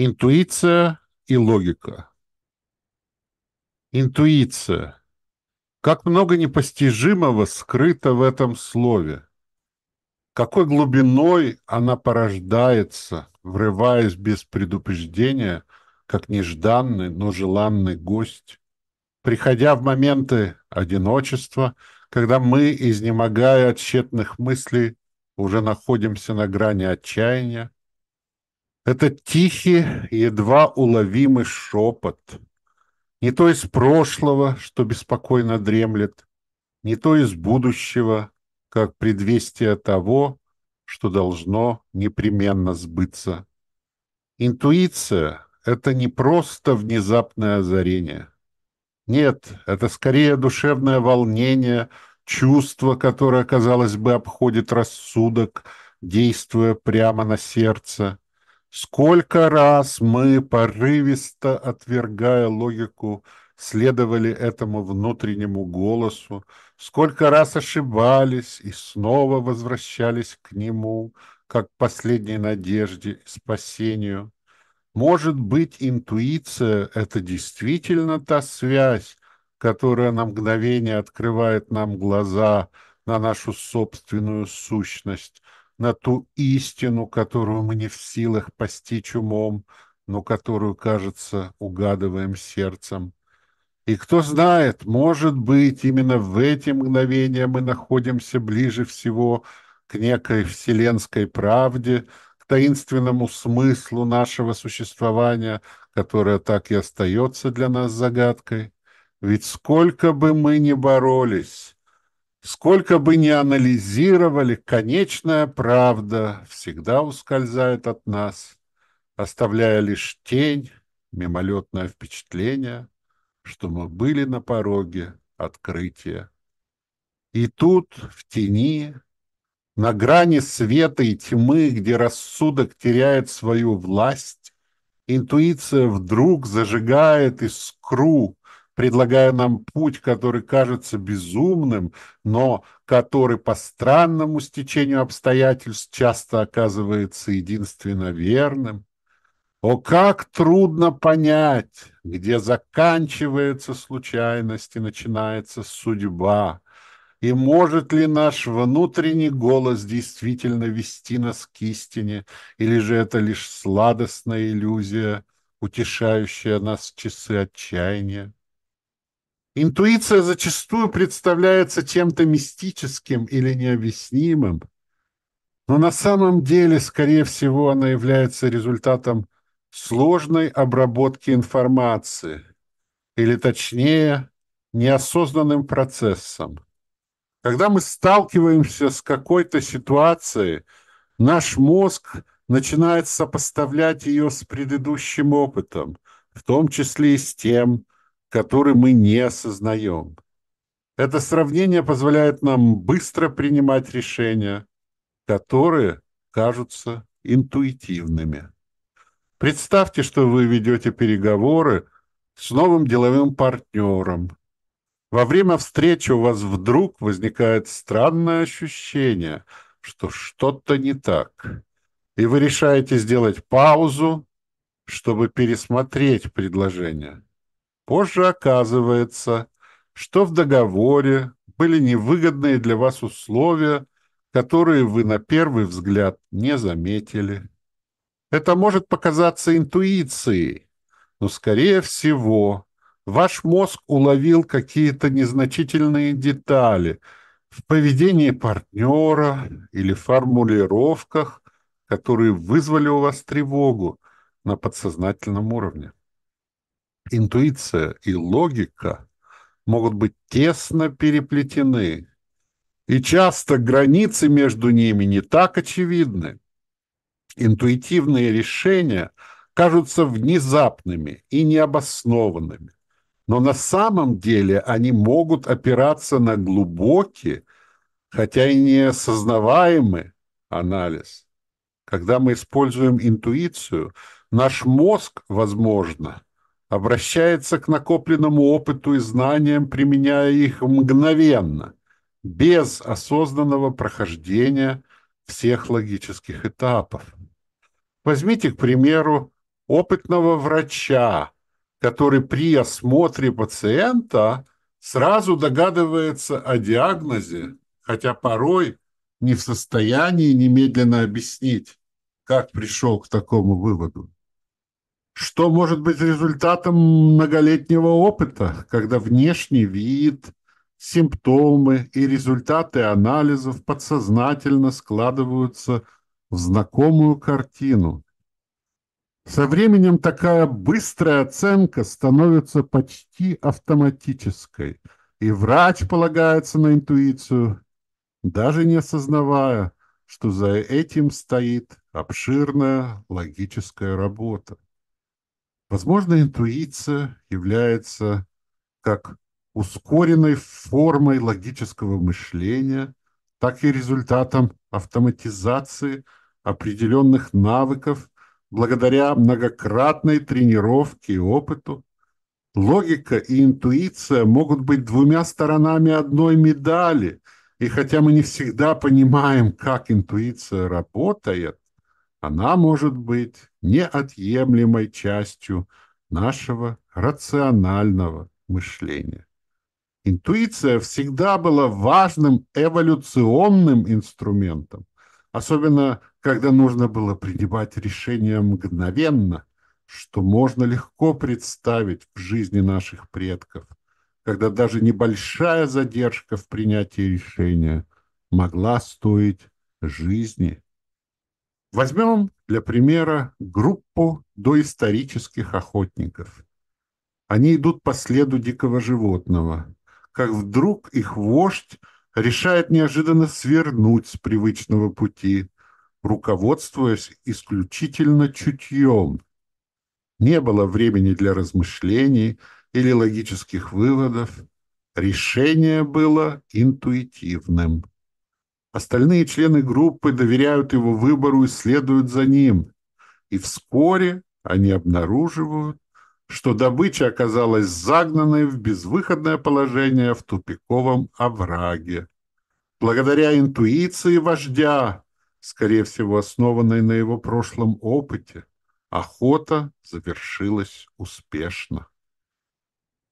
Интуиция и логика. Интуиция. Как много непостижимого скрыто в этом слове. Какой глубиной она порождается, врываясь без предупреждения, как нежданный, но желанный гость. Приходя в моменты одиночества, когда мы, изнемогая от тщетных мыслей, уже находимся на грани отчаяния, это тихий, едва уловимый шепот. Не то из прошлого, что беспокойно дремлет, не то из будущего, как предвестие того, что должно непременно сбыться. Интуиция — это не просто внезапное озарение. Нет, это скорее душевное волнение, чувство, которое, казалось бы, обходит рассудок, действуя прямо на сердце — Сколько раз мы, порывисто отвергая логику, следовали этому внутреннему голосу, сколько раз ошибались и снова возвращались к нему, как к последней надежде и спасению. Может быть, интуиция — это действительно та связь, которая на мгновение открывает нам глаза на нашу собственную сущность, на ту истину, которую мы не в силах постичь умом, но которую, кажется, угадываем сердцем. И кто знает, может быть, именно в эти мгновения мы находимся ближе всего к некой вселенской правде, к таинственному смыслу нашего существования, которое так и остается для нас загадкой. Ведь сколько бы мы ни боролись, Сколько бы ни анализировали, конечная правда всегда ускользает от нас, оставляя лишь тень, мимолетное впечатление, что мы были на пороге открытия. И тут, в тени, на грани света и тьмы, где рассудок теряет свою власть, интуиция вдруг зажигает искру, предлагая нам путь, который кажется безумным, но который по странному стечению обстоятельств часто оказывается единственно верным. О, как трудно понять, где заканчивается случайность и начинается судьба, и может ли наш внутренний голос действительно вести нас к истине, или же это лишь сладостная иллюзия, утешающая нас в часы отчаяния? Интуиция зачастую представляется чем-то мистическим или необъяснимым, но на самом деле, скорее всего, она является результатом сложной обработки информации, или точнее, неосознанным процессом. Когда мы сталкиваемся с какой-то ситуацией, наш мозг начинает сопоставлять ее с предыдущим опытом, в том числе и с тем, который мы не осознаем. Это сравнение позволяет нам быстро принимать решения, которые кажутся интуитивными. Представьте, что вы ведете переговоры с новым деловым партнером. Во время встречи у вас вдруг возникает странное ощущение, что что-то не так, и вы решаете сделать паузу, чтобы пересмотреть предложение. Позже оказывается, что в договоре были невыгодные для вас условия, которые вы на первый взгляд не заметили. Это может показаться интуицией, но, скорее всего, ваш мозг уловил какие-то незначительные детали в поведении партнера или формулировках, которые вызвали у вас тревогу на подсознательном уровне интуиция и логика могут быть тесно переплетены, и часто границы между ними не так очевидны. Интуитивные решения кажутся внезапными и необоснованными, но на самом деле они могут опираться на глубокий, хотя и неосознаваемый анализ. Когда мы используем интуицию, наш мозг, возможно, обращается к накопленному опыту и знаниям, применяя их мгновенно, без осознанного прохождения всех логических этапов. Возьмите, к примеру, опытного врача, который при осмотре пациента сразу догадывается о диагнозе, хотя порой не в состоянии немедленно объяснить, как пришел к такому выводу. Что может быть результатом многолетнего опыта, когда внешний вид, симптомы и результаты анализов подсознательно складываются в знакомую картину? Со временем такая быстрая оценка становится почти автоматической, и врач полагается на интуицию, даже не осознавая, что за этим стоит обширная логическая работа. Возможно, интуиция является как ускоренной формой логического мышления, так и результатом автоматизации определенных навыков благодаря многократной тренировке и опыту. Логика и интуиция могут быть двумя сторонами одной медали, и хотя мы не всегда понимаем, как интуиция работает, она может быть неотъемлемой частью нашего рационального мышления. Интуиция всегда была важным эволюционным инструментом, особенно когда нужно было принимать решения мгновенно, что можно легко представить в жизни наших предков, когда даже небольшая задержка в принятии решения могла стоить жизни Возьмем для примера группу доисторических охотников. Они идут по следу дикого животного, как вдруг их вождь решает неожиданно свернуть с привычного пути, руководствуясь исключительно чутьем. Не было времени для размышлений или логических выводов. Решение было интуитивным. Остальные члены группы доверяют его выбору и следуют за ним. И вскоре они обнаруживают, что добыча оказалась загнанной в безвыходное положение в тупиковом овраге. Благодаря интуиции вождя, скорее всего, основанной на его прошлом опыте, охота завершилась успешно.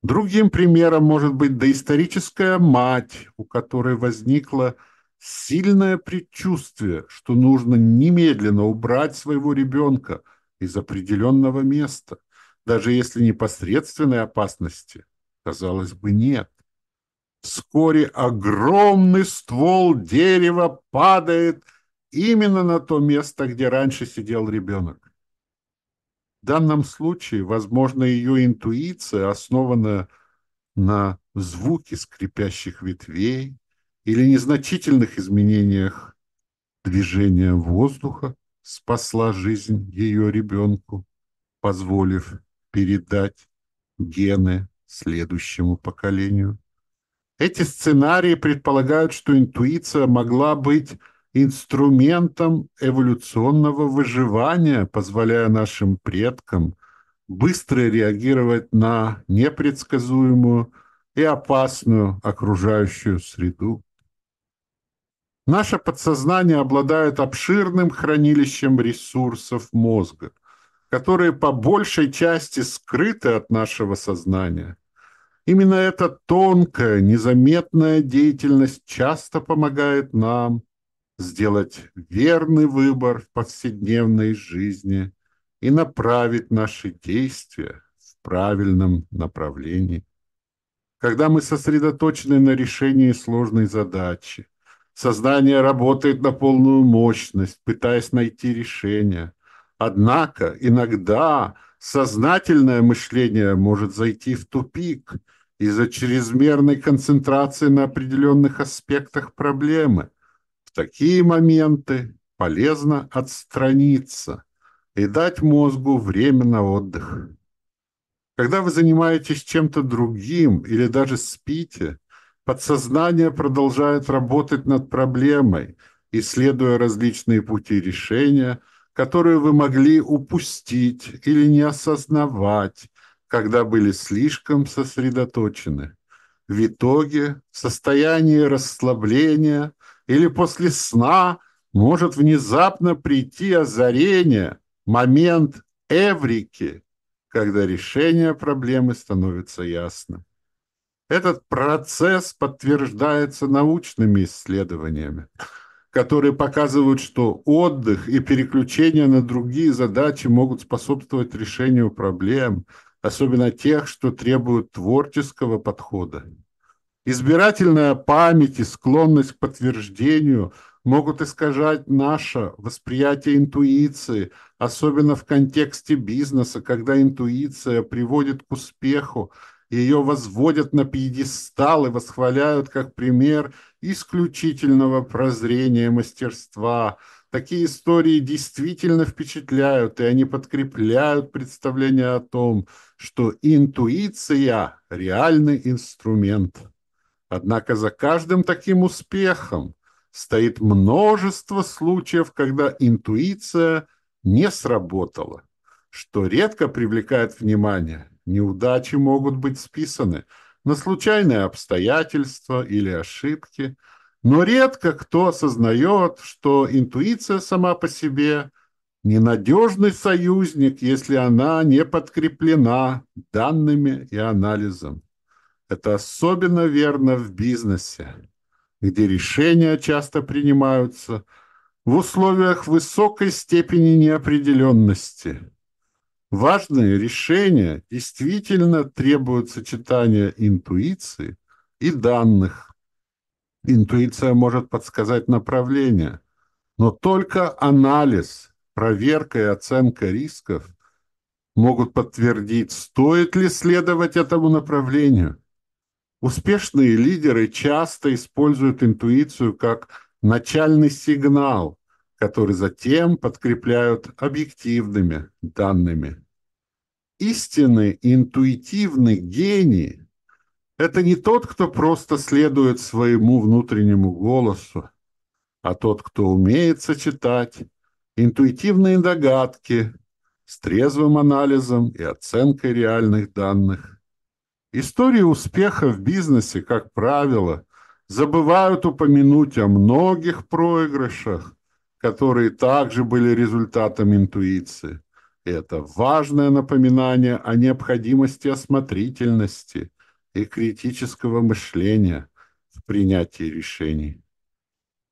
Другим примером может быть доисторическая мать, у которой возникла сильное предчувствие, что нужно немедленно убрать своего ребенка из определенного места, даже если непосредственной опасности, казалось бы, нет. Вскоре огромный ствол дерева падает именно на то место, где раньше сидел ребенок. В данном случае, возможно, ее интуиция, основанная на звуке скрипящих ветвей, или незначительных изменениях движения воздуха спасла жизнь ее ребенку, позволив передать гены следующему поколению. Эти сценарии предполагают, что интуиция могла быть инструментом эволюционного выживания, позволяя нашим предкам быстро реагировать на непредсказуемую и опасную окружающую среду. Наше подсознание обладает обширным хранилищем ресурсов мозга, которые по большей части скрыты от нашего сознания. Именно эта тонкая, незаметная деятельность часто помогает нам сделать верный выбор в повседневной жизни и направить наши действия в правильном направлении. Когда мы сосредоточены на решении сложной задачи, Сознание работает на полную мощность, пытаясь найти решение. Однако иногда сознательное мышление может зайти в тупик из-за чрезмерной концентрации на определенных аспектах проблемы. В такие моменты полезно отстраниться и дать мозгу время на отдых. Когда вы занимаетесь чем-то другим или даже спите, Подсознание продолжает работать над проблемой, исследуя различные пути решения, которые вы могли упустить или не осознавать, когда были слишком сосредоточены. В итоге в состоянии расслабления или после сна может внезапно прийти озарение, момент эврики, когда решение проблемы становится ясным. Этот процесс подтверждается научными исследованиями, которые показывают, что отдых и переключение на другие задачи могут способствовать решению проблем, особенно тех, что требуют творческого подхода. Избирательная память и склонность к подтверждению могут искажать наше восприятие интуиции, особенно в контексте бизнеса, когда интуиция приводит к успеху, ее возводят на пьедестал и восхваляют как пример исключительного прозрения мастерства. Такие истории действительно впечатляют, и они подкрепляют представление о том, что интуиция – реальный инструмент. Однако за каждым таким успехом стоит множество случаев, когда интуиция не сработала, что редко привлекает внимание. Неудачи могут быть списаны на случайные обстоятельства или ошибки, но редко кто осознает, что интуиция сама по себе ненадежный союзник, если она не подкреплена данными и анализом. Это особенно верно в бизнесе, где решения часто принимаются в условиях высокой степени неопределенности. Важные решения действительно требуют сочетания интуиции и данных. Интуиция может подсказать направление, но только анализ, проверка и оценка рисков могут подтвердить, стоит ли следовать этому направлению – Успешные лидеры часто используют интуицию как начальный сигнал, который затем подкрепляют объективными данными. Истинный интуитивный гений – это не тот, кто просто следует своему внутреннему голосу, а тот, кто умеет сочетать интуитивные догадки с трезвым анализом и оценкой реальных данных. Истории успеха в бизнесе, как правило, забывают упомянуть о многих проигрышах, которые также были результатом интуиции. Это важное напоминание о необходимости осмотрительности и критического мышления в принятии решений.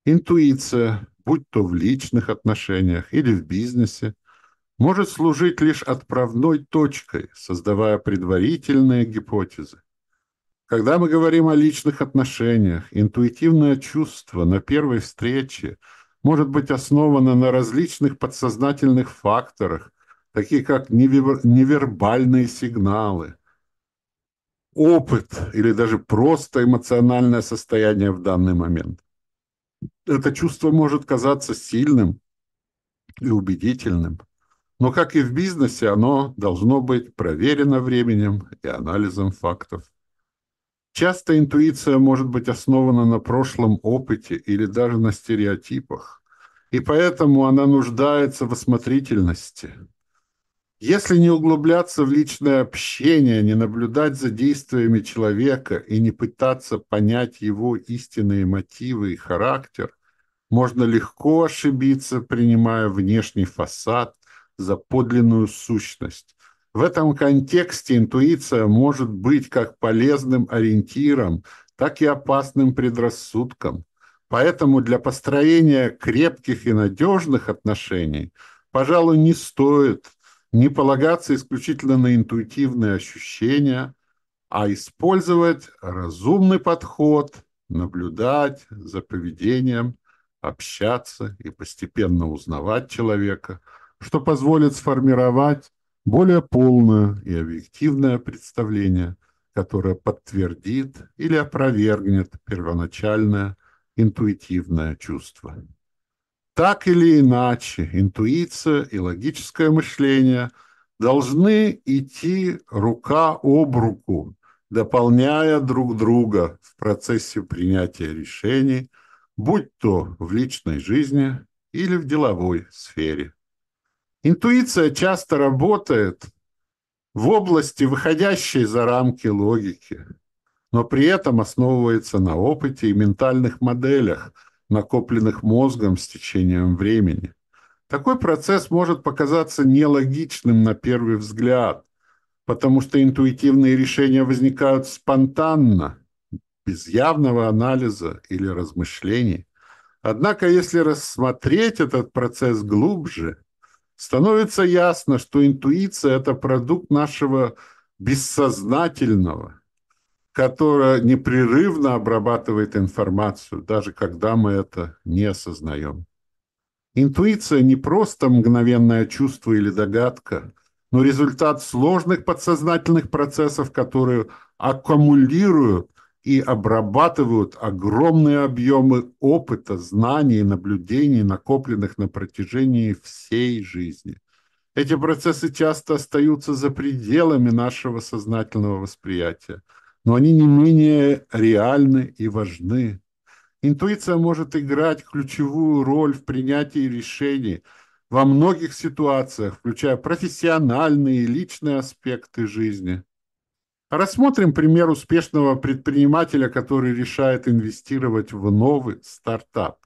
Интуиция, будь то в личных отношениях или в бизнесе, может служить лишь отправной точкой, создавая предварительные гипотезы. Когда мы говорим о личных отношениях, интуитивное чувство на первой встрече может быть основано на различных подсознательных факторах, такие как невербальные сигналы, опыт или даже просто эмоциональное состояние в данный момент. Это чувство может казаться сильным и убедительным – но, как и в бизнесе, оно должно быть проверено временем и анализом фактов. Часто интуиция может быть основана на прошлом опыте или даже на стереотипах, и поэтому она нуждается в осмотрительности. Если не углубляться в личное общение, не наблюдать за действиями человека и не пытаться понять его истинные мотивы и характер, можно легко ошибиться, принимая внешний фасад за подлинную сущность. В этом контексте интуиция может быть как полезным ориентиром, так и опасным предрассудком. Поэтому для построения крепких и надежных отношений, пожалуй, не стоит не полагаться исключительно на интуитивные ощущения, а использовать разумный подход, наблюдать за поведением, общаться и постепенно узнавать человека – что позволит сформировать более полное и объективное представление, которое подтвердит или опровергнет первоначальное интуитивное чувство. Так или иначе, интуиция и логическое мышление должны идти рука об руку, дополняя друг друга в процессе принятия решений, будь то в личной жизни или в деловой сфере. Интуиция часто работает в области, выходящей за рамки логики, но при этом основывается на опыте и ментальных моделях, накопленных мозгом с течением времени. Такой процесс может показаться нелогичным на первый взгляд, потому что интуитивные решения возникают спонтанно, без явного анализа или размышлений. Однако, если рассмотреть этот процесс глубже, становится ясно, что интуиция – это продукт нашего бессознательного, которое непрерывно обрабатывает информацию, даже когда мы это не осознаем. Интуиция не просто мгновенное чувство или догадка, но результат сложных подсознательных процессов, которые аккумулируют и обрабатывают огромные объемы опыта, знаний и наблюдений, накопленных на протяжении всей жизни. Эти процессы часто остаются за пределами нашего сознательного восприятия, но они не менее реальны и важны. Интуиция может играть ключевую роль в принятии решений во многих ситуациях, включая профессиональные и личные аспекты жизни – Рассмотрим пример успешного предпринимателя, который решает инвестировать в новый стартап.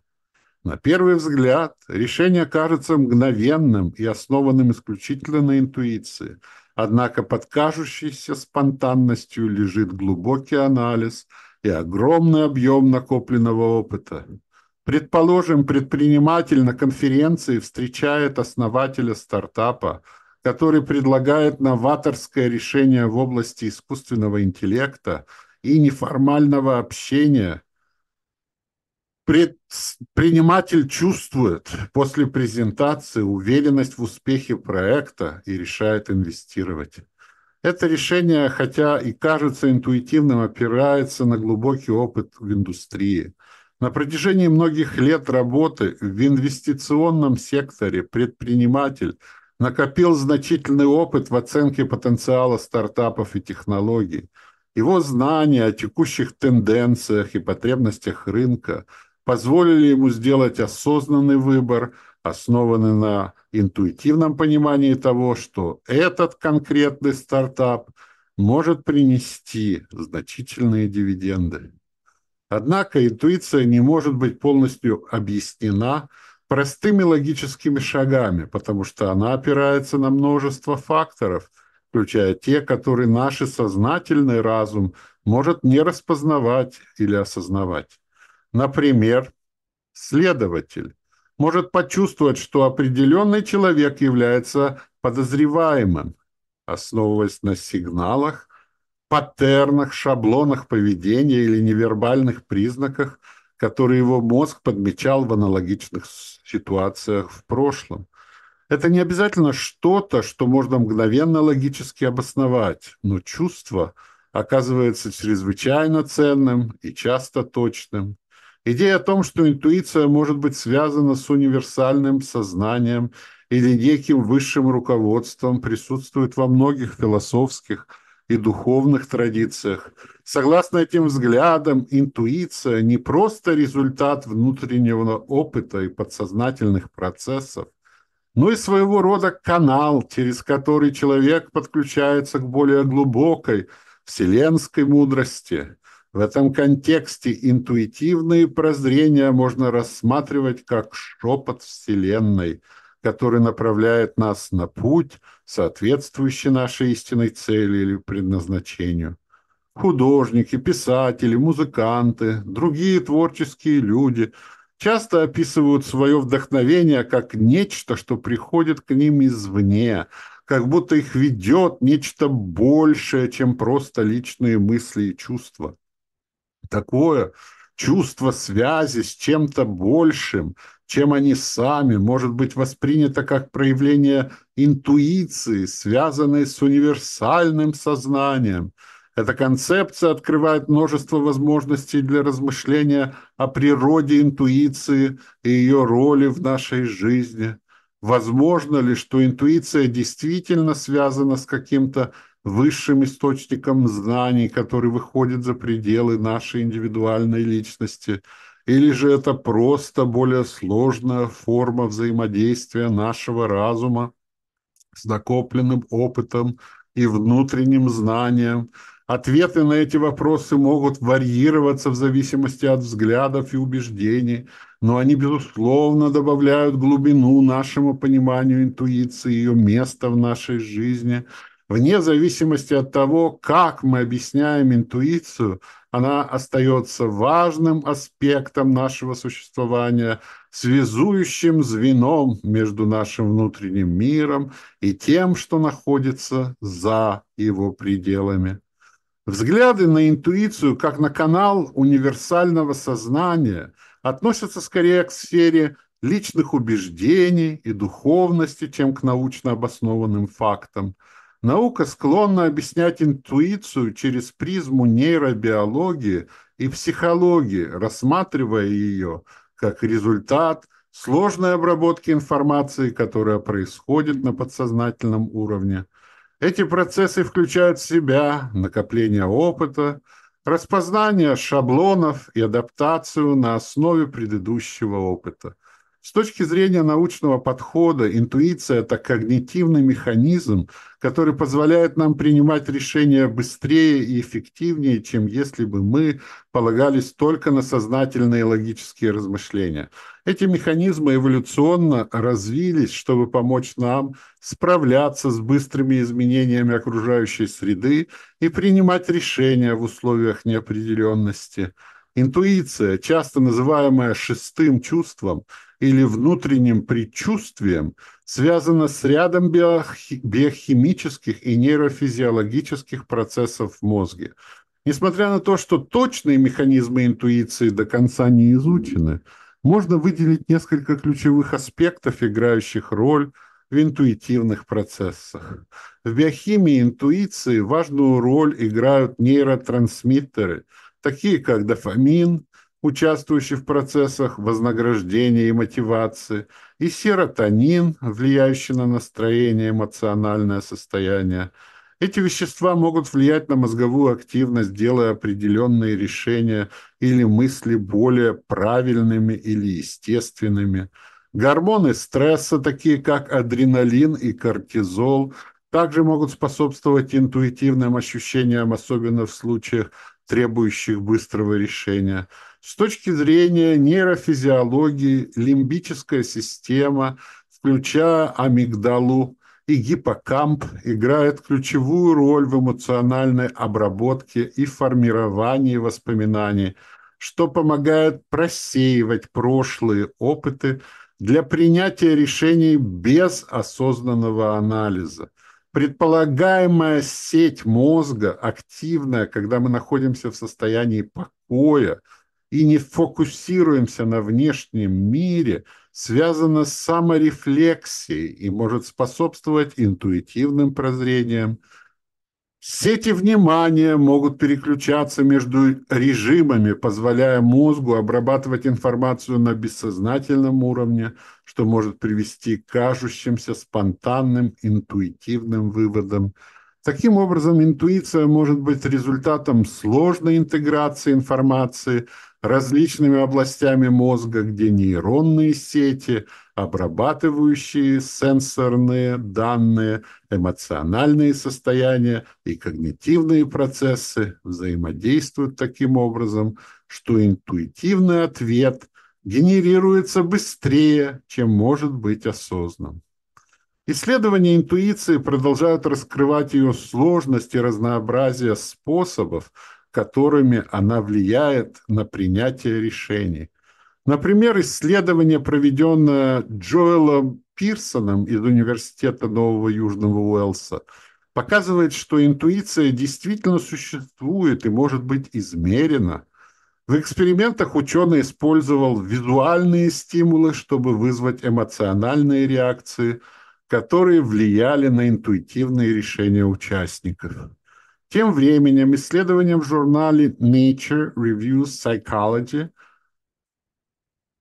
На первый взгляд решение кажется мгновенным и основанным исключительно на интуиции. Однако под кажущейся спонтанностью лежит глубокий анализ и огромный объем накопленного опыта. Предположим, предприниматель на конференции встречает основателя стартапа – который предлагает новаторское решение в области искусственного интеллекта и неформального общения. Предприниматель чувствует после презентации уверенность в успехе проекта и решает инвестировать. Это решение, хотя и кажется интуитивным, опирается на глубокий опыт в индустрии. На протяжении многих лет работы в инвестиционном секторе предприниматель – накопил значительный опыт в оценке потенциала стартапов и технологий. Его знания о текущих тенденциях и потребностях рынка позволили ему сделать осознанный выбор, основанный на интуитивном понимании того, что этот конкретный стартап может принести значительные дивиденды. Однако интуиция не может быть полностью объяснена – простыми логическими шагами, потому что она опирается на множество факторов, включая те, которые наш сознательный разум может не распознавать или осознавать. Например, следователь может почувствовать, что определенный человек является подозреваемым, основываясь на сигналах, паттернах, шаблонах поведения или невербальных признаках – которые его мозг подмечал в аналогичных ситуациях в прошлом. Это не обязательно что-то, что можно мгновенно логически обосновать, но чувство оказывается чрезвычайно ценным и часто точным. Идея о том, что интуиция может быть связана с универсальным сознанием или неким высшим руководством, присутствует во многих философских, и духовных традициях. Согласно этим взглядам, интуиция не просто результат внутреннего опыта и подсознательных процессов, но и своего рода канал, через который человек подключается к более глубокой вселенской мудрости. В этом контексте интуитивные прозрения можно рассматривать как шепот Вселенной – который направляет нас на путь, соответствующий нашей истинной цели или предназначению. Художники, писатели, музыканты, другие творческие люди часто описывают свое вдохновение как нечто, что приходит к ним извне, как будто их ведет нечто большее, чем просто личные мысли и чувства. Такое чувство связи с чем-то большим – чем они сами, может быть воспринято как проявление интуиции, связанной с универсальным сознанием. Эта концепция открывает множество возможностей для размышления о природе интуиции и ее роли в нашей жизни. Возможно ли, что интуиция действительно связана с каким-то высшим источником знаний, который выходит за пределы нашей индивидуальной личности – или же это просто более сложная форма взаимодействия нашего разума с накопленным опытом и внутренним знанием? Ответы на эти вопросы могут варьироваться в зависимости от взглядов и убеждений, но они, безусловно, добавляют глубину нашему пониманию интуиции, ее места в нашей жизни. Вне зависимости от того, как мы объясняем интуицию, она остается важным аспектом нашего существования, связующим звеном между нашим внутренним миром и тем, что находится за его пределами. Взгляды на интуицию как на канал универсального сознания относятся скорее к сфере личных убеждений и духовности, чем к научно обоснованным фактам. Наука склонна объяснять интуицию через призму нейробиологии и психологии, рассматривая ее как результат сложной обработки информации, которая происходит на подсознательном уровне – эти процессы включают в себя накопление опыта, распознание шаблонов и адаптацию на основе предыдущего опыта. С точки зрения научного подхода, интуиция – это когнитивный механизм, который позволяет нам принимать решения быстрее и эффективнее, чем если бы мы полагались только на сознательные логические размышления. Эти механизмы эволюционно развились, чтобы помочь нам справляться с быстрыми изменениями окружающей среды и принимать решения в условиях неопределенности. Интуиция, часто называемая шестым чувством – или внутренним предчувствием связано с рядом биохимических и нейрофизиологических процессов в мозге. Несмотря на то, что точные механизмы интуиции до конца не изучены, можно выделить несколько ключевых аспектов, играющих роль в интуитивных процессах. В биохимии интуиции важную роль играют нейротрансмиттеры, такие как дофамин, участвующий в процессах вознаграждения и мотивации, и серотонин, влияющий на настроение, эмоциональное состояние. Эти вещества могут влиять на мозговую активность, делая определенные решения или мысли более правильными или естественными. Гормоны стресса, такие как адреналин и кортизол, также могут способствовать интуитивным ощущениям, особенно в случаях, требующих быстрого решения – с точки зрения нейрофизиологии, лимбическая система, включая амигдалу и гиппокамп, играет ключевую роль в эмоциональной обработке и формировании воспоминаний, что помогает просеивать прошлые опыты для принятия решений без осознанного анализа. Предполагаемая сеть мозга активная, когда мы находимся в состоянии покоя – и не фокусируемся на внешнем мире, связано с саморефлексией и может способствовать интуитивным прозрениям. Сети внимания могут переключаться между режимами, позволяя мозгу обрабатывать информацию на бессознательном уровне, что может привести к кажущимся спонтанным интуитивным выводам – Таким образом, интуиция может быть результатом сложной интеграции информации различными областями мозга, где нейронные сети, обрабатывающие сенсорные данные, эмоциональные состояния и когнитивные процессы взаимодействуют таким образом, что интуитивный ответ генерируется быстрее, чем может быть осознан. Исследования интуиции продолжают раскрывать ее сложность и разнообразие способов, которыми она влияет на принятие решений. Например, исследование, проведенное Джоэлом Пирсоном из Университета Нового Южного Уэлса, показывает, что интуиция действительно существует и может быть измерена. В экспериментах ученый использовал визуальные стимулы, чтобы вызвать эмоциональные реакции – которые влияли на интуитивные решения участников. Тем временем исследования в журнале Nature Reviews Psychology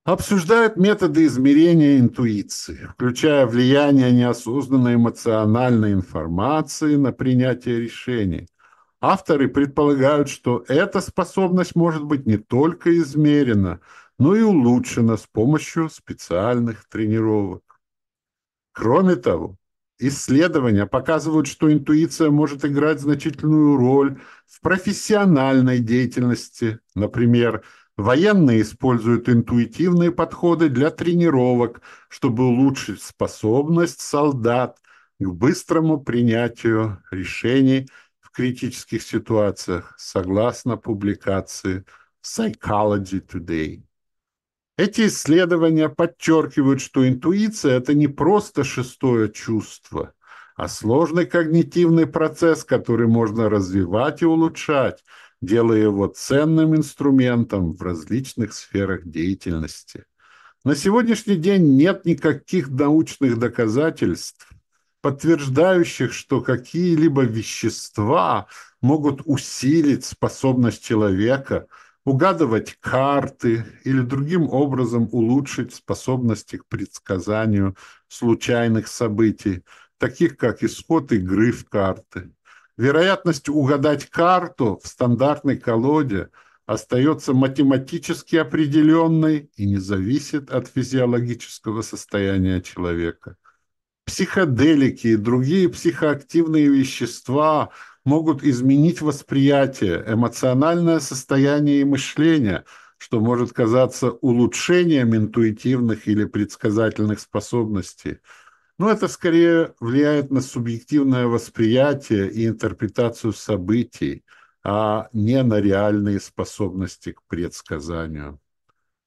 обсуждают методы измерения интуиции, включая влияние неосознанной эмоциональной информации на принятие решений. Авторы предполагают, что эта способность может быть не только измерена, но и улучшена с помощью специальных тренировок. Кроме того, исследования показывают, что интуиция может играть значительную роль в профессиональной деятельности. Например, Военные используют интуитивные подходы для тренировок, чтобы улучшить способность солдат к быстрому принятию решений в критических ситуациях, согласно публикации Psychology Today. Эти исследования подчеркивают, что интуиция – это не просто шестое чувство, а сложный когнитивный процесс, который можно развивать и улучшать, делая его ценным инструментом в различных сферах деятельности. На сегодняшний день нет никаких научных доказательств, подтверждающих, что какие-либо вещества могут усилить способность человека угадывать карты или другим образом улучшить способности к предсказанию случайных событий, таких как исход игры в карты. Вероятность угадать карту в стандартной колоде остается математически определенной и не зависит от физиологического состояния человека. Психоделики и другие психоактивные вещества могут изменить восприятие, эмоциональное состояние и мышление, что может казаться улучшением интуитивных или предсказательных способностей – но это скорее влияет на субъективное восприятие и интерпретацию событий, а не на реальные способности к предсказанию.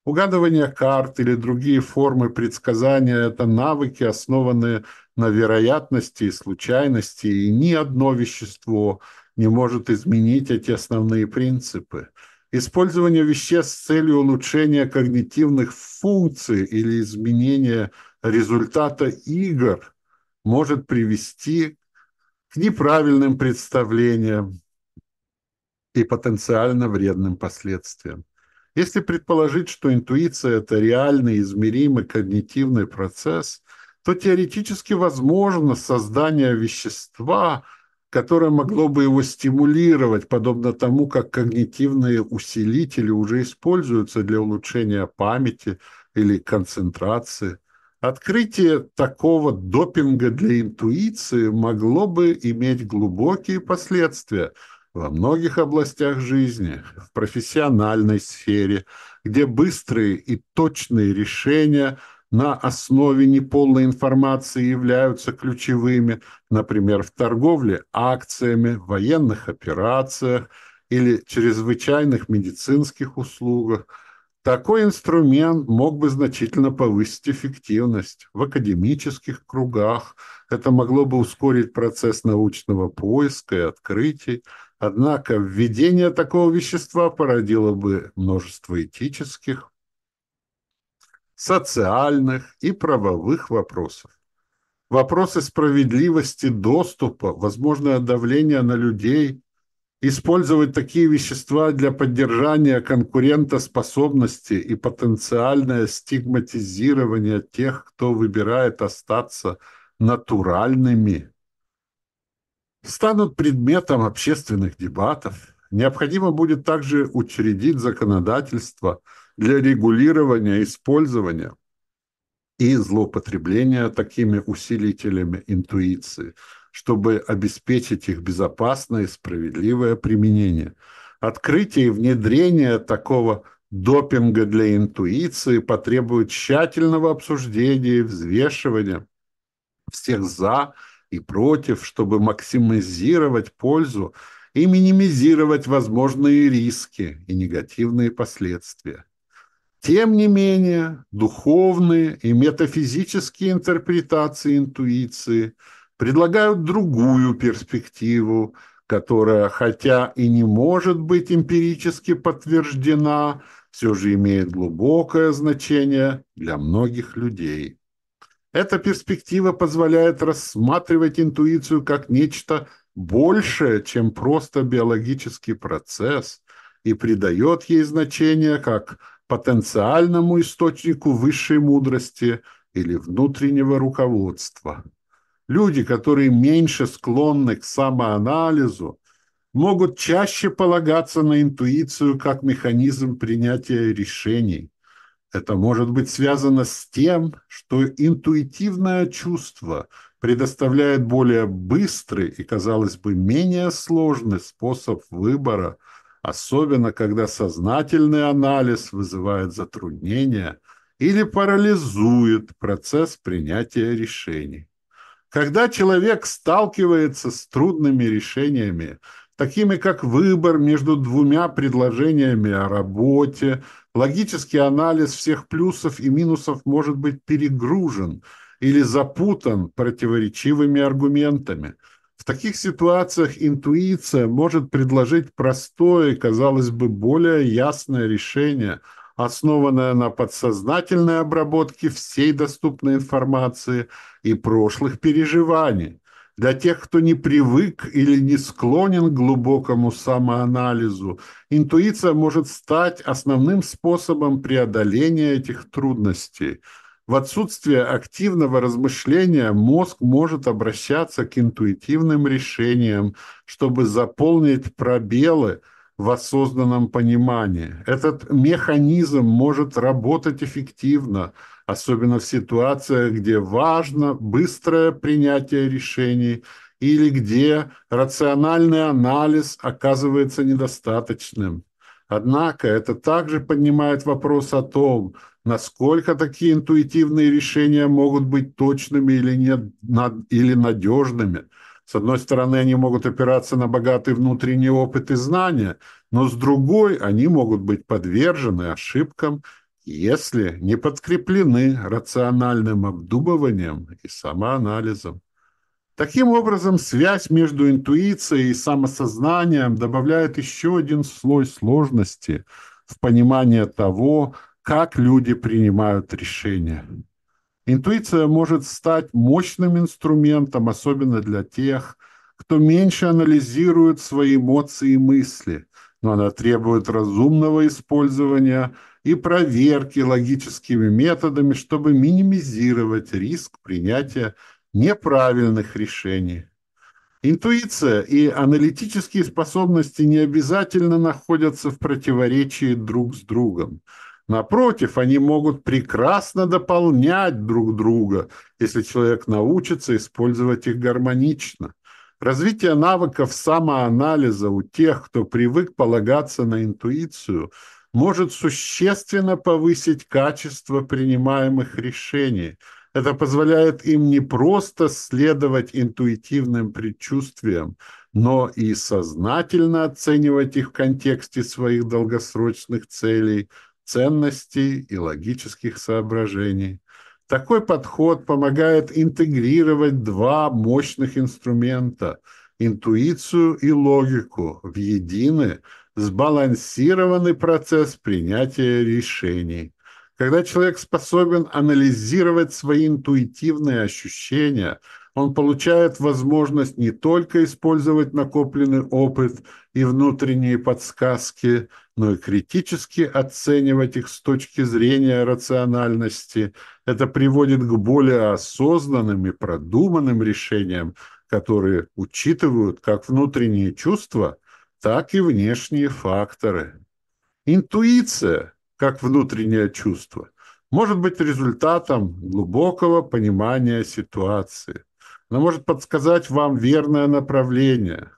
Угадывание карт или другие формы предсказания – это навыки, основанные на вероятности и случайности, и ни одно вещество не может изменить эти основные принципы. Использование веществ с целью улучшения когнитивных функций или изменения – результата игр может привести к неправильным представлениям и потенциально вредным последствиям. Если предположить, что интуиция – это реальный, измеримый когнитивный процесс, то теоретически возможно создание вещества, которое могло бы его стимулировать, подобно тому, как когнитивные усилители уже используются для улучшения памяти или концентрации – Открытие такого допинга для интуиции могло бы иметь глубокие последствия во многих областях жизни, в профессиональной сфере, где быстрые и точные решения на основе неполной информации являются ключевыми, например, в торговле акциями, военных операциях или чрезвычайных медицинских услугах – такой инструмент мог бы значительно повысить эффективность в академических кругах. Это могло бы ускорить процесс научного поиска и открытий. Однако введение такого вещества породило бы множество этических, социальных и правовых вопросов. Вопросы справедливости доступа, возможное давление на людей использовать такие вещества для поддержания конкурентоспособности и потенциальное стигматизирование тех, кто выбирает остаться натуральными, станут предметом общественных дебатов. Необходимо будет также учредить законодательство для регулирования использования и злоупотребления такими усилителями интуиции – чтобы обеспечить их безопасное и справедливое применение. Открытие и внедрение такого допинга для интуиции потребует тщательного обсуждения и взвешивания всех «за» и «против», чтобы максимизировать пользу и минимизировать возможные риски и негативные последствия. Тем не менее, духовные и метафизические интерпретации интуиции – предлагают другую перспективу, которая, хотя и не может быть эмпирически подтверждена, все же имеет глубокое значение для многих людей. Эта перспектива позволяет рассматривать интуицию как нечто большее, чем просто биологический процесс, и придает ей значение как потенциальному источнику высшей мудрости или внутреннего руководства. Люди, которые меньше склонны к самоанализу, могут чаще полагаться на интуицию как механизм принятия решений. Это может быть связано с тем, что интуитивное чувство предоставляет более быстрый и, казалось бы, менее сложный способ выбора особенно когда сознательный анализ вызывает затруднения или парализует процесс принятия решений. Когда человек сталкивается с трудными решениями, такими как выбор между двумя предложениями о работе, логический анализ всех плюсов и минусов может быть перегружен или запутан противоречивыми аргументами. В таких ситуациях интуиция может предложить простое, казалось бы, более ясное решение, основанное на подсознательной обработке всей доступной информации и прошлых переживаний. Для тех, кто не привык или не склонен к глубокому самоанализу, интуиция может стать основным способом преодоления этих трудностей. В отсутствие активного размышления мозг может обращаться к интуитивным решениям, чтобы заполнить пробелы в осознанном понимании. Этот механизм может работать эффективно – особенно в ситуациях, где важно быстрое принятие решений или где рациональный анализ оказывается недостаточным. Однако это также поднимает вопрос о том, насколько такие интуитивные решения могут быть точными или, нет, или надежными. С одной стороны, они могут опираться на богатый внутренний опыт и знания, но с другой они могут быть подвержены ошибкам если не подкреплены рациональным обдумыванием и самоанализом. Таким образом, связь между интуицией и самосознанием добавляет еще один слой сложности в понимание того, как люди принимают решения. Интуиция может стать мощным инструментом, особенно для тех, кто меньше анализирует свои эмоции и мысли, но она требует разумного использования – и проверки логическими методами, чтобы минимизировать риск принятия неправильных решений. Интуиция и аналитические способности не обязательно находятся в противоречии друг с другом. Напротив, они могут прекрасно дополнять друг друга, если человек научится использовать их гармонично. Развитие навыков самоанализа у тех, кто привык полагаться на интуицию – может существенно повысить качество принимаемых решений. Это позволяет им не просто следовать интуитивным предчувствиям, но и сознательно оценивать их в контексте своих долгосрочных целей, ценностей и логических соображений. Такой подход помогает интегрировать два мощных инструмента – интуицию и логику в единый, сбалансированный процесс принятия решений. Когда человек способен анализировать свои интуитивные ощущения, он получает возможность не только использовать накопленный опыт и внутренние подсказки, но и критически оценивать их с точки зрения рациональности. Это приводит к более осознанным и продуманным решениям, которые учитывают как внутренние чувства – так и внешние факторы. Интуиция, как внутреннее чувство, может быть результатом глубокого понимания ситуации. Она может подсказать вам верное направление.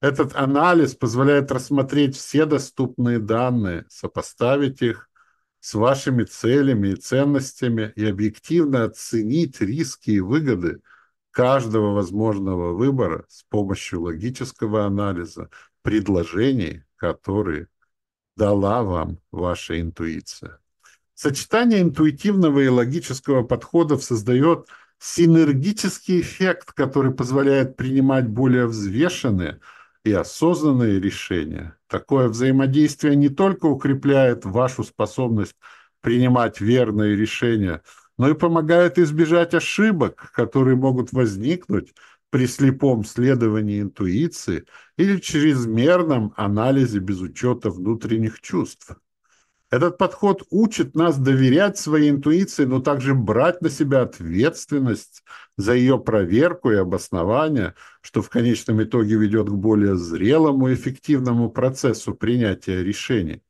Этот анализ позволяет рассмотреть все доступные данные, сопоставить их с вашими целями и ценностями и объективно оценить риски и выгоды каждого возможного выбора с помощью логического анализа, предложений, которые дала вам ваша интуиция. Сочетание интуитивного и логического подходов создает синергический эффект, который позволяет принимать более взвешенные и осознанные решения. Такое взаимодействие не только укрепляет вашу способность принимать верные решения, но и помогает избежать ошибок, которые могут возникнуть при слепом следовании интуиции или чрезмерном анализе без учета внутренних чувств. Этот подход учит нас доверять своей интуиции, но также брать на себя ответственность за ее проверку и обоснование, что в конечном итоге ведет к более зрелому и эффективному процессу принятия решений.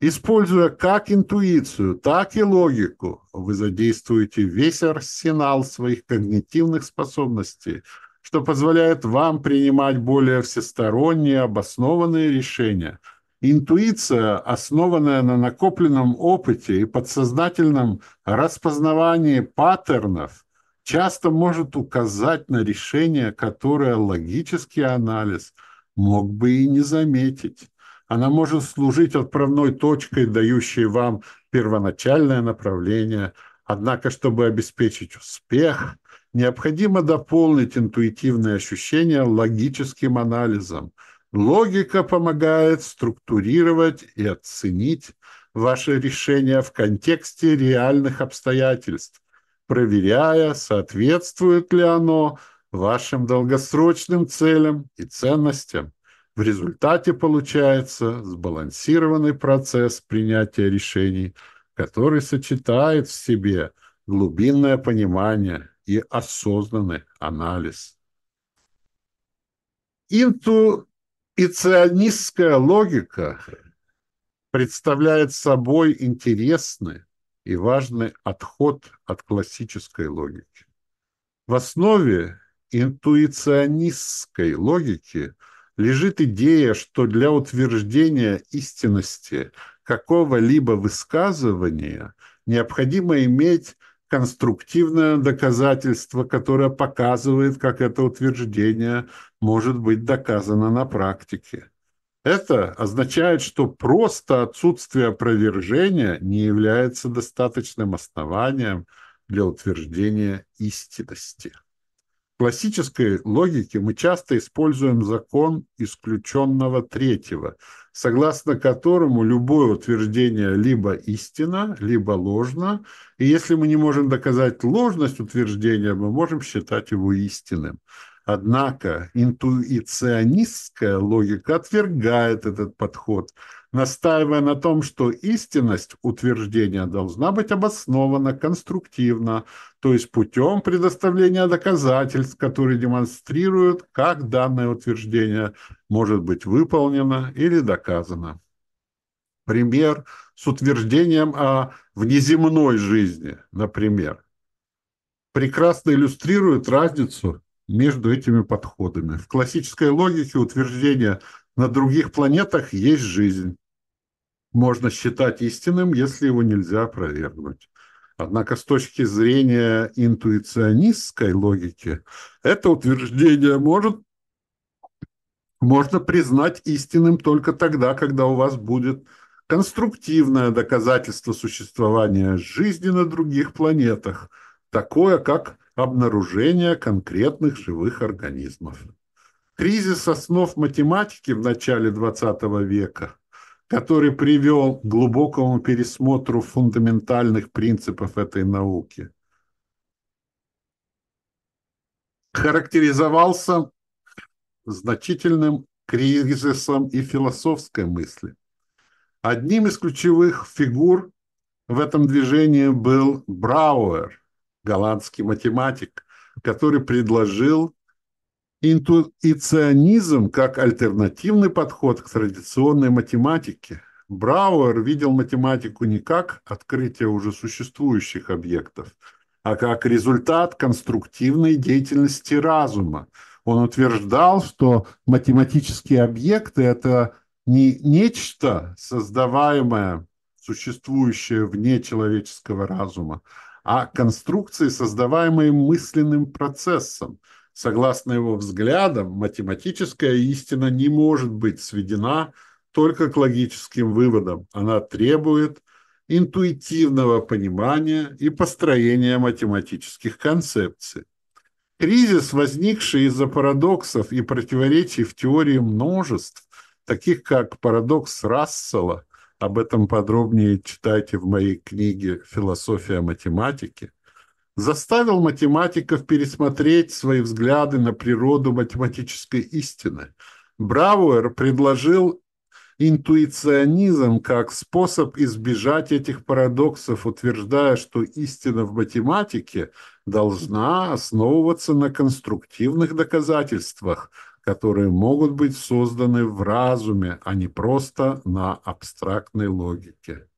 Используя как интуицию, так и логику, вы задействуете весь арсенал своих когнитивных способностей – что позволяет вам принимать более всесторонние обоснованные решения, Интуиция, основанная на накопленном опыте и подсознательном распознавании паттернов, часто может указать на решение, которое логический анализ мог бы и не заметить. Она может служить отправной точкой, дающей вам первоначальное направление. Однако, чтобы обеспечить успех, необходимо дополнить интуитивные ощущения логическим анализом. Логика помогает структурировать и оценить ваше решение в контексте реальных обстоятельств, проверяя, соответствует ли оно вашим долгосрочным целям и ценностям. В результате получается сбалансированный процесс принятия решений, который сочетает в себе глубинное понимание и осознанный анализ. Интуиционистская логика представляет собой интересный и важный отход от классической логики. В основе интуиционистской логики – лежит идея, что для утверждения истинности какого-либо высказывания необходимо иметь конструктивное доказательство, которое показывает, как это утверждение может быть доказано на практике. Это означает, что просто отсутствие опровержения не является достаточным основанием для утверждения истинности классической логике мы часто используем закон исключенного третьего, согласно которому любое утверждение либо истина, либо ложно, и если мы не можем доказать ложность утверждения, мы можем считать его истинным. Однако интуиционистская логика отвергает этот подход, настаивая на том, что истинность утверждения должна быть обоснована конструктивно, то есть путем предоставления доказательств, которые демонстрируют, как данное утверждение может быть выполнено или доказано. Пример с утверждением о внеземной жизни, например, прекрасно иллюстрирует разницу между этими подходами. В классической логике утверждение «на других планетах есть жизнь» можно считать истинным, если его нельзя опровергнуть. Однако с точки зрения интуиционистской логики это утверждение может, можно признать истинным только тогда, когда у вас будет конструктивное доказательство существования жизни на других планетах, такое как обнаружения конкретных живых организмов. Кризис основ математики в начале XX века, который привел к глубокому пересмотру фундаментальных принципов этой науки, характеризовался значительным кризисом и философской мысли. Одним из ключевых фигур в этом движении был Брауэр, голландский математик, который предложил интуиционизм как альтернативный подход к традиционной математике. Брауэр видел математику не как открытие уже существующих объектов, а как результат конструктивной деятельности разума. Он утверждал, что математические объекты – это не нечто, создаваемое, существующее вне человеческого разума, а конструкции, создаваемые мысленным процессом. Согласно его взглядам, математическая истина не может быть сведена только к логическим выводам. Она требует интуитивного понимания и построения математических концепций. Кризис, возникший из-за парадоксов и противоречий в теории множеств, таких как парадокс Рассела – об этом подробнее читайте в моей книге «Философия математики», заставил математиков пересмотреть свои взгляды на природу математической истины. Брауэр предложил интуиционизм как способ избежать этих парадоксов, утверждая, что истина в математике должна основываться на конструктивных доказательствах – которые могут быть созданы в разуме, а не просто на абстрактной логике.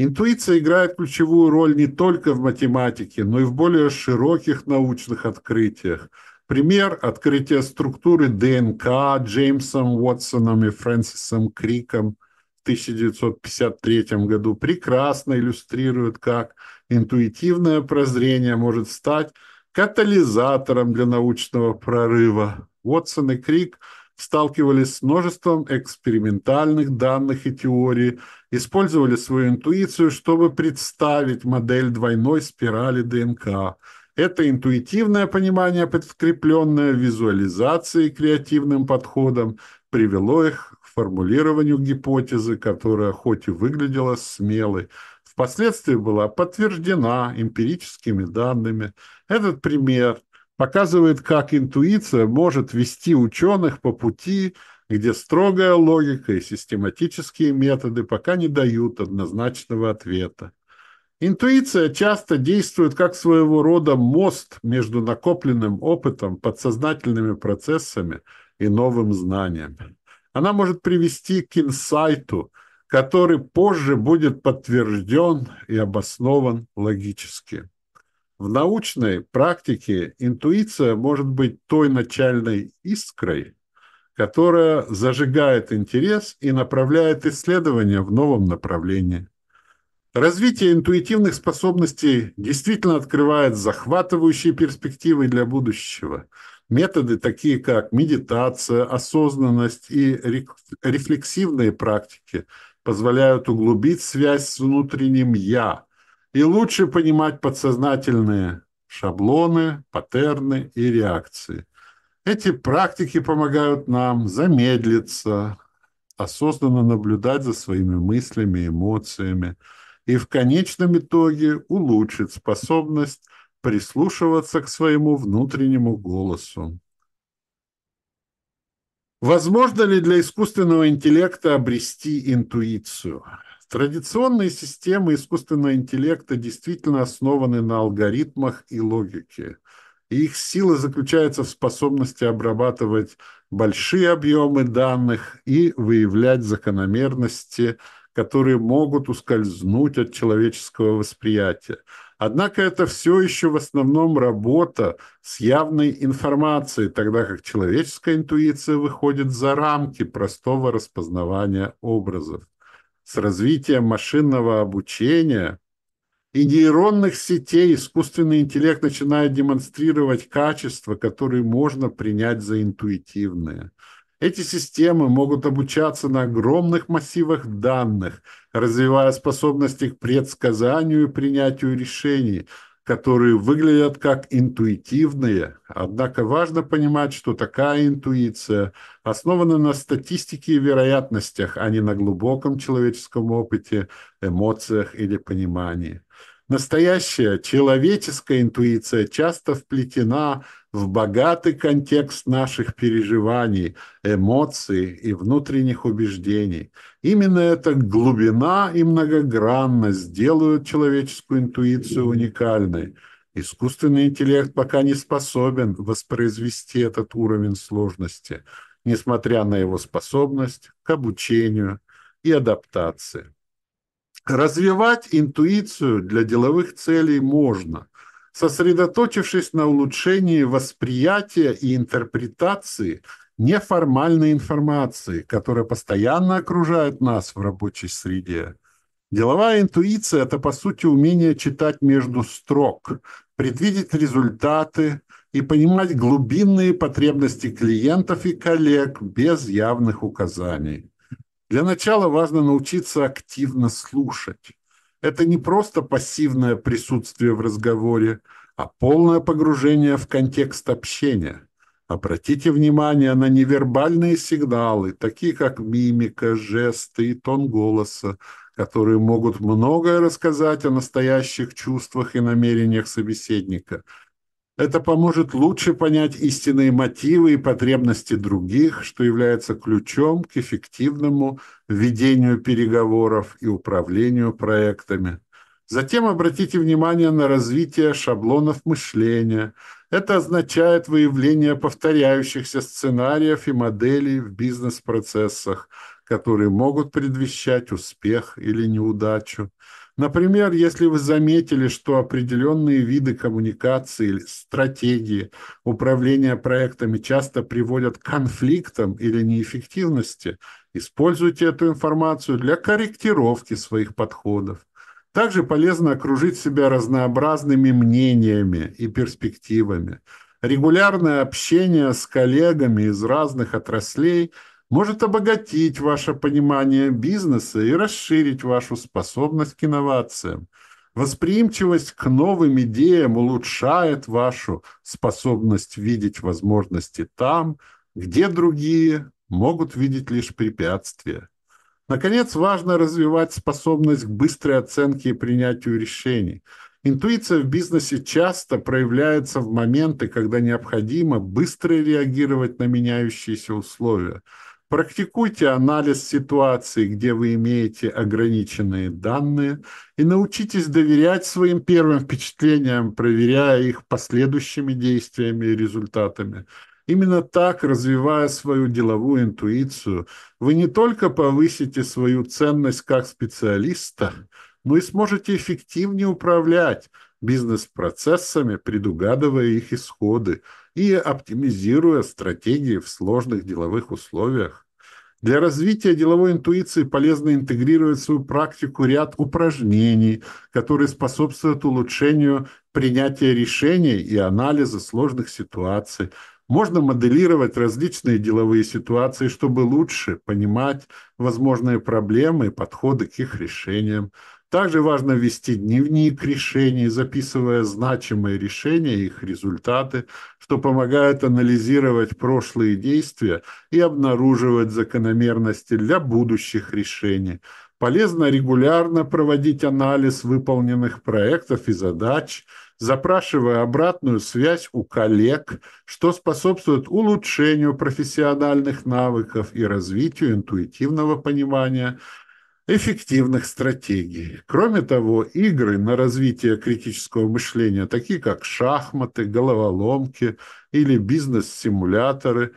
Интуиция играет ключевую роль не только в математике, но и в более широких научных открытиях. Пример – открытия структуры ДНК Джеймсом Уотсоном и Фрэнсисом Криком в 1953 году прекрасно иллюстрирует, как интуитивное прозрение может стать катализатором для научного прорыва. Уотсон и Крик – сталкивались с множеством экспериментальных данных и теорий, использовали свою интуицию, чтобы представить модель двойной спирали ДНК. Это интуитивное понимание, подкрепленное визуализацией и креативным подходом, привело их к формулированию гипотезы, которая хоть и выглядела смелой, впоследствии была подтверждена эмпирическими данными. Этот пример показывает, как интуиция может вести ученых по пути, где строгая логика и систематические методы пока не дают однозначного ответа. Интуиция часто действует как своего рода мост между накопленным опытом, подсознательными процессами и новым знанием. Она может привести к инсайту, который позже будет подтвержден и обоснован логически. В научной практике интуиция может быть той начальной искрой, которая зажигает интерес и направляет исследования в новом направлении. Развитие интуитивных способностей действительно открывает захватывающие перспективы для будущего. Методы, такие как медитация, осознанность и рефлексивные практики, позволяют углубить связь с внутренним «я», и лучше понимать подсознательные шаблоны, паттерны и реакции. Эти практики помогают нам замедлиться, осознанно наблюдать за своими мыслями, эмоциями и в конечном итоге улучшить способность прислушиваться к своему внутреннему голосу. Возможно ли для искусственного интеллекта обрести интуицию? Традиционные системы искусственного интеллекта действительно основаны на алгоритмах и логике. И их сила заключается в способности обрабатывать большие объемы данных и выявлять закономерности, которые могут ускользнуть от человеческого восприятия. Однако это все еще в основном работа с явной информацией, тогда как человеческая интуиция выходит за рамки простого распознавания образов с развитием машинного обучения и нейронных сетей искусственный интеллект начинает демонстрировать качества, которые можно принять за интуитивные. Эти системы могут обучаться на огромных массивах данных, развивая способности к предсказанию и принятию решений – которые выглядят как интуитивные. Однако важно понимать, что такая интуиция основана на статистике и вероятностях, а не на глубоком человеческом опыте, эмоциях или понимании. Настоящая человеческая интуиция часто вплетена в богатый контекст наших переживаний, эмоций и внутренних убеждений. Именно эта глубина и многогранность делают человеческую интуицию уникальной. Искусственный интеллект пока не способен воспроизвести этот уровень сложности, несмотря на его способность к обучению и адаптации. Развивать интуицию для деловых целей можно, сосредоточившись на улучшении восприятия и интерпретации неформальной информации, которая постоянно окружает нас в рабочей среде. Деловая интуиция – это, по сути, умение читать между строк, предвидеть результаты и понимать глубинные потребности клиентов и коллег без явных указаний. Для начала важно научиться активно слушать. Это не просто пассивное присутствие в разговоре, а полное погружение в контекст общения. Обратите внимание на невербальные сигналы, такие как мимика, жесты и тон голоса, которые могут многое рассказать о настоящих чувствах и намерениях собеседника – это поможет лучше понять истинные мотивы и потребности других, что является ключом к эффективному ведению переговоров и управлению проектами. Затем обратите внимание на развитие шаблонов мышления. Это означает выявление повторяющихся сценариев и моделей в бизнес-процессах, которые могут предвещать успех или неудачу. Например, если вы заметили, что определенные виды коммуникации стратегии управления проектами часто приводят к конфликтам или неэффективности, используйте эту информацию для корректировки своих подходов. Также полезно окружить себя разнообразными мнениями и перспективами. Регулярное общение с коллегами из разных отраслей – может обогатить ваше понимание бизнеса и расширить вашу способность к инновациям. Восприимчивость к новым идеям улучшает вашу способность видеть возможности там, где другие могут видеть лишь препятствия. Наконец, важно развивать способность к быстрой оценке и принятию решений. Интуиция в бизнесе часто проявляется в моменты, когда необходимо быстро реагировать на меняющиеся условия – Практикуйте анализ ситуации, где вы имеете ограниченные данные, и научитесь доверять своим первым впечатлениям, проверяя их последующими действиями и результатами. Именно так, развивая свою деловую интуицию, вы не только повысите свою ценность как специалиста, но и сможете эффективнее управлять бизнес-процессами, предугадывая их исходы и оптимизируя стратегии в сложных деловых условиях. Для развития деловой интуиции полезно интегрировать в свою практику ряд упражнений, которые способствуют улучшению принятия решений и анализа сложных ситуаций. Можно моделировать различные деловые ситуации, чтобы лучше понимать возможные проблемы и подходы к их решениям. Также важно вести дневник решений, записывая значимые решения и их результаты, что помогает анализировать прошлые действия и обнаруживать закономерности для будущих решений. Полезно регулярно проводить анализ выполненных проектов и задач, запрашивая обратную связь у коллег, что способствует улучшению профессиональных навыков и развитию интуитивного понимания – эффективных стратегий. Кроме того, игры на развитие критического мышления, такие как шахматы, головоломки или бизнес-симуляторы,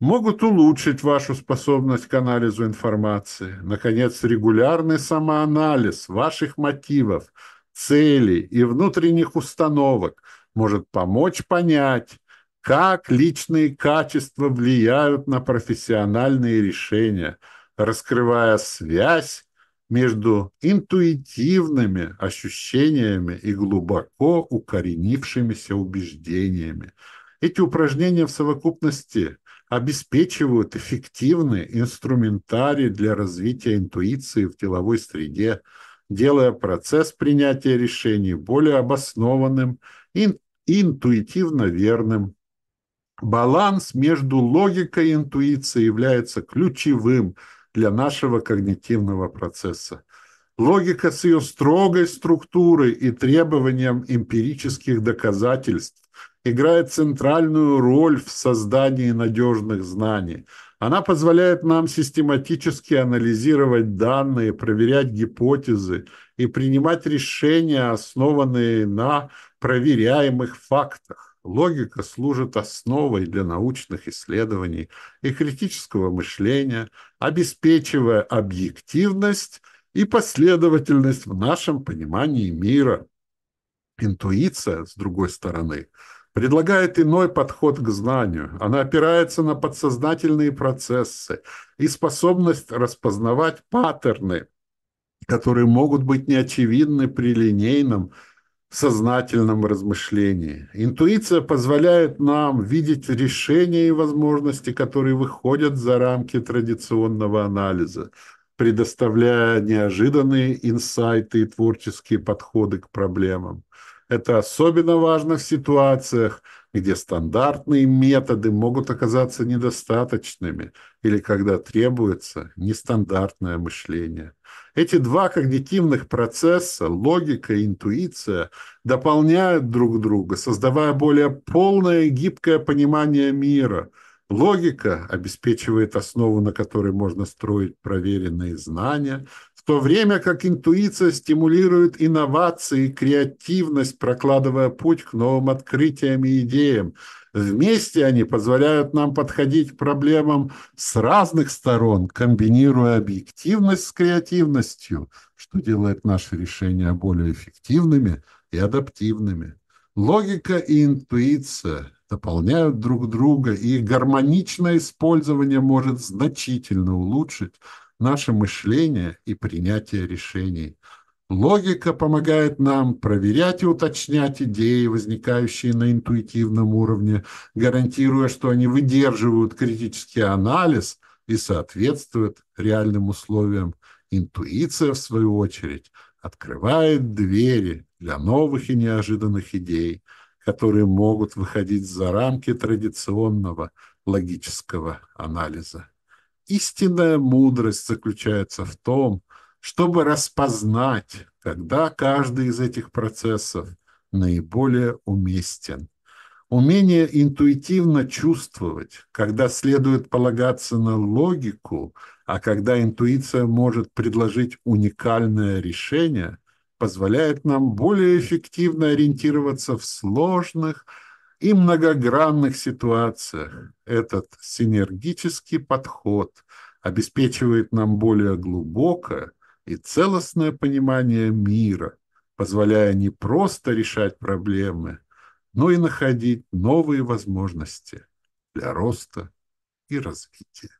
могут улучшить вашу способность к анализу информации. Наконец, регулярный самоанализ ваших мотивов, целей и внутренних установок может помочь понять, как личные качества влияют на профессиональные решения, раскрывая связь между интуитивными ощущениями и глубоко укоренившимися убеждениями. Эти упражнения в совокупности обеспечивают эффективный инструментарий для развития интуиции в деловой среде, делая процесс принятия решений более обоснованным и интуитивно верным. Баланс между логикой и интуицией является ключевым – для нашего когнитивного процесса. Логика с ее строгой структурой и требованием эмпирических доказательств играет центральную роль в создании надежных знаний. Она позволяет нам систематически анализировать данные, проверять гипотезы и принимать решения, основанные на проверяемых фактах. Логика служит основой для научных исследований и критического мышления, обеспечивая объективность и последовательность в нашем понимании мира. Интуиция, с другой стороны, предлагает иной подход к знанию. Она опирается на подсознательные процессы и способность распознавать паттерны, которые могут быть неочевидны при линейном сознательном размышлении. Интуиция позволяет нам видеть решения и возможности, которые выходят за рамки традиционного анализа, предоставляя неожиданные инсайты и творческие подходы к проблемам. Это особенно важно в ситуациях, где стандартные методы могут оказаться недостаточными или когда требуется нестандартное мышление. Эти два когнитивных процесса, логика и интуиция, дополняют друг друга, создавая более полное и гибкое понимание мира. Логика обеспечивает основу, на которой можно строить проверенные знания, то время как интуиция стимулирует инновации и креативность, прокладывая путь к новым открытиям и идеям. Вместе они позволяют нам подходить к проблемам с разных сторон, комбинируя объективность с креативностью, что делает наши решения более эффективными и адаптивными. Логика и интуиция дополняют друг друга, и их гармоничное использование может значительно улучшить наше мышление и принятие решений. Логика помогает нам проверять и уточнять идеи, возникающие на интуитивном уровне, гарантируя, что они выдерживают критический анализ и соответствуют реальным условиям. Интуиция, в свою очередь, открывает двери для новых и неожиданных идей, которые могут выходить за рамки традиционного логического анализа. Истинная мудрость заключается в том, чтобы распознать, когда каждый из этих процессов наиболее уместен. Умение интуитивно чувствовать, когда следует полагаться на логику, а когда интуиция может предложить уникальное решение, позволяет нам более эффективно ориентироваться в сложных и многогранных ситуациях. Этот синергический подход обеспечивает нам более глубокое и целостное понимание мира, позволяя не просто решать проблемы, но и находить новые возможности для роста и развития.